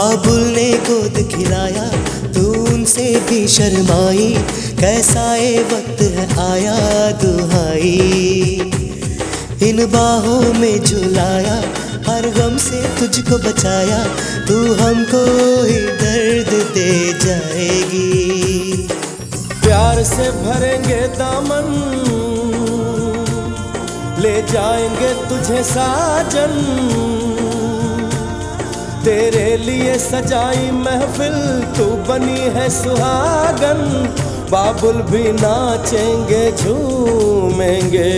बाबुल ने गोद खिलाया तू उनसे भी शर्माई कैसा ये वक्त है, आया दुहाई। इन बाहों में झुलाया, हर गम से तुझको बचाया, तू हमको ही दर्द दे जाएगी। प्यार से भरेंगे दामन, ले जाएँगे तुझे साजन। तेरे लिए सजाई महफिल तू बनी है सुहागन। बाबुल भी नाचेंगे झूमेंगे।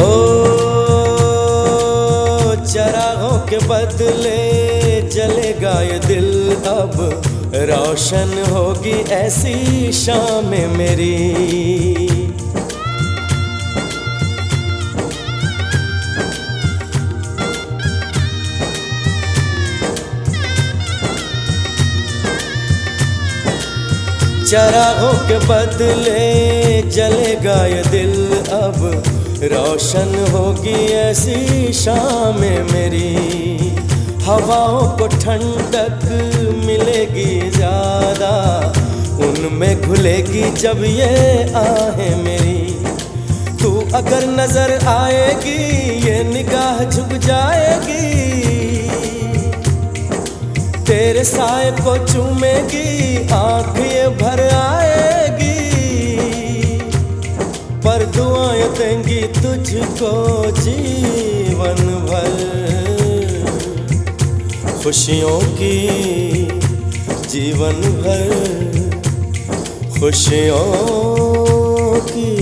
ओ चराहों के बदले जलेगा ये दिल अब। रोशन होगी ऐसी शाम मेरी। चराहों के बदले जलेगा ये दिल अब। रोशन होगी ऐसी शाम मेरी। हवाओं को ठंडक मिलेगी ज़्यादा, उनमें घुलेगी जब ये आहें मेरी। तू अगर नज़र आएगी, ये निगाह झुक जाएगी। तेरे साय को चूमेगी, आँख ये भर आएगी। देंगी तुझको जीवन भर। खुशियों की जीवन भर। खुशियों की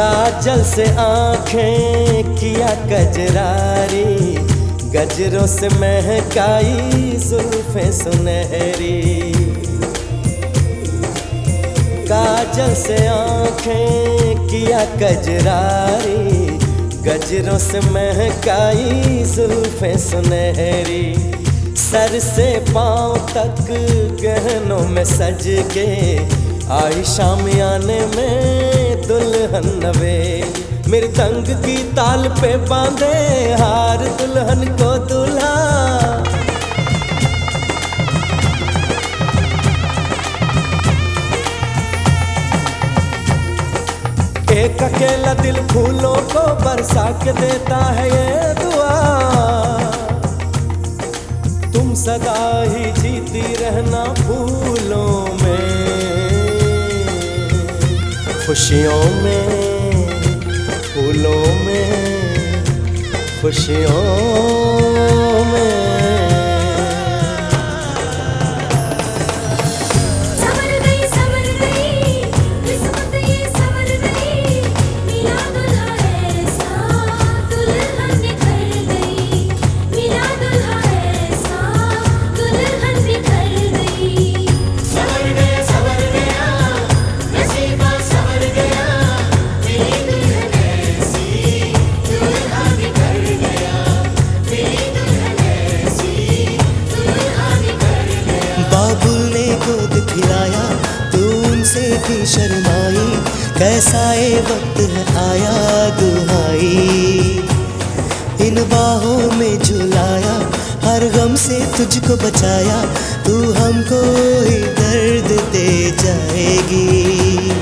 काजल से आँखें किया कजरारी, गजरों से महकाई जुल्फे सुनहरी। काजल से आँखें किया कजरारी, गजरों से महकाई जुल्फे सुनहरी। सर से पाँव तक गहनों में सज के आई शामियाने में दुल्हन नवे तंग की ताल पे बांधे हार दुल्हन को दूल्हा। एक अकेला दिल फूलों को बरसा के देता है ये दुआ। तुम सदा ही जीती रहना खुशियों में फूलों में खुशियों भी शर्माई, कैसा ये वक्त है आया दुहाई। इन बाहों में झुलाया, हर गम से तुझको बचाया, तू हमको ही दर्द दे जाएगी।